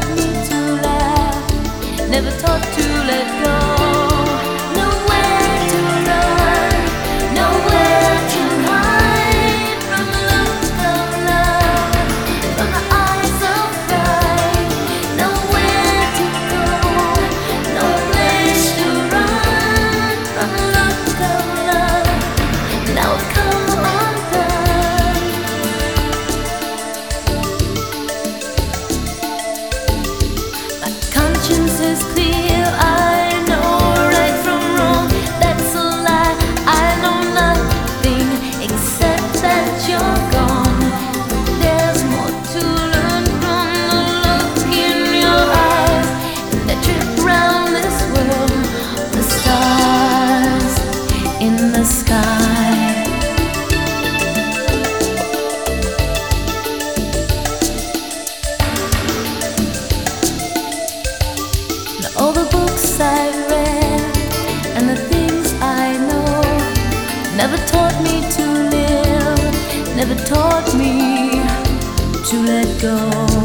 taught me to laugh, never taught to let go. Never taught me to let go.